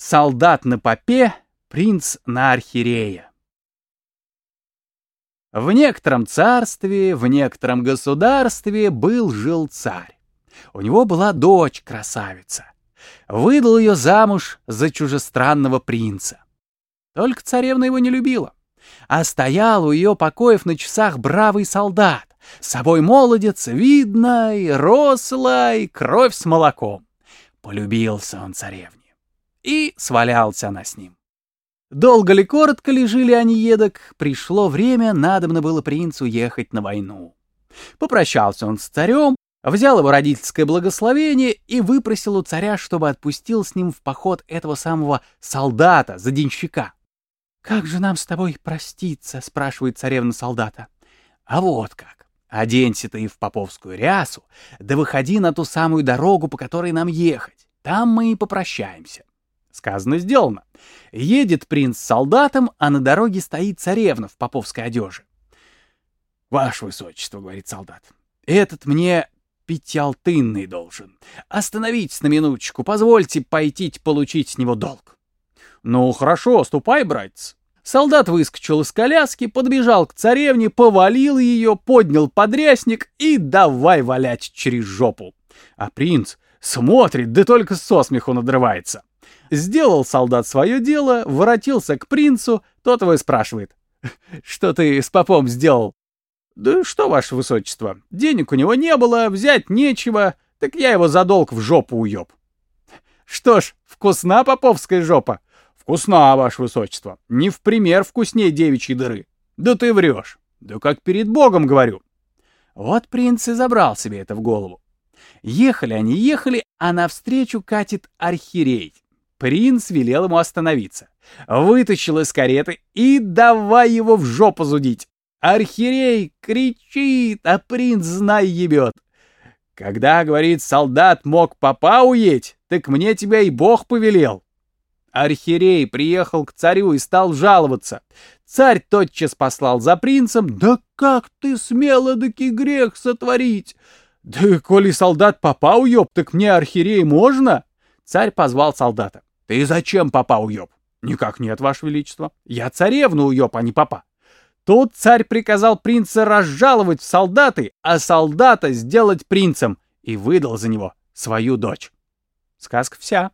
Солдат на попе, принц на архиерея. В некотором царстве, в некотором государстве был-жил царь. У него была дочь-красавица. Выдал ее замуж за чужестранного принца. Только царевна его не любила. А стоял у ее покоев на часах бравый солдат. С собой молодец, видный, рослый, кровь с молоком. Полюбился он царевне и свалялся она с ним. Долго ли, коротко ли жили они едок, пришло время, надобно было принцу ехать на войну. Попрощался он с царем, взял его родительское благословение и выпросил у царя, чтобы отпустил с ним в поход этого самого солдата, заденщика. «Как же нам с тобой проститься?» — спрашивает царевна солдата. «А вот как. Оденься ты в поповскую рясу, да выходи на ту самую дорогу, по которой нам ехать. Там мы и попрощаемся. Сказано, сделано. Едет принц с солдатом, а на дороге стоит царевна в поповской одежде. «Ваше высочество», — говорит солдат, — «этот мне пятиалтынный должен. Остановитесь на минуточку, позвольте пойти получить с него долг». «Ну, хорошо, ступай, братец». Солдат выскочил из коляски, подбежал к царевне, повалил ее, поднял подрясник и давай валять через жопу. А принц смотрит, да только со смеху надрывается. Сделал солдат свое дело, воротился к принцу, тот его спрашивает. «Что ты с попом сделал?» «Да что, ваше высочество, денег у него не было, взять нечего, так я его за долг в жопу уёб». «Что ж, вкусна поповская жопа?» «Вкусна, ваше высочество, не в пример вкуснее девичьей дыры». «Да ты врешь». «Да как перед богом говорю». Вот принц и забрал себе это в голову. Ехали они, ехали, а навстречу катит архиерей. Принц велел ему остановиться. Вытащил из кареты и давай его в жопу зудить. Архиерей кричит, а принц, знай, ебет. Когда, говорит, солдат мог попа уеть, так мне тебя и бог повелел. Архиерей приехал к царю и стал жаловаться. Царь тотчас послал за принцем. «Да как ты смело таки грех сотворить? Да коли солдат попа уеб, так мне архиерей можно?» Царь позвал солдата. «Ты зачем папа уёб?» «Никак нет, ваше величество. Я царевну уёб, а не папа». Тут царь приказал принца разжаловать в солдаты, а солдата сделать принцем и выдал за него свою дочь. Сказка вся.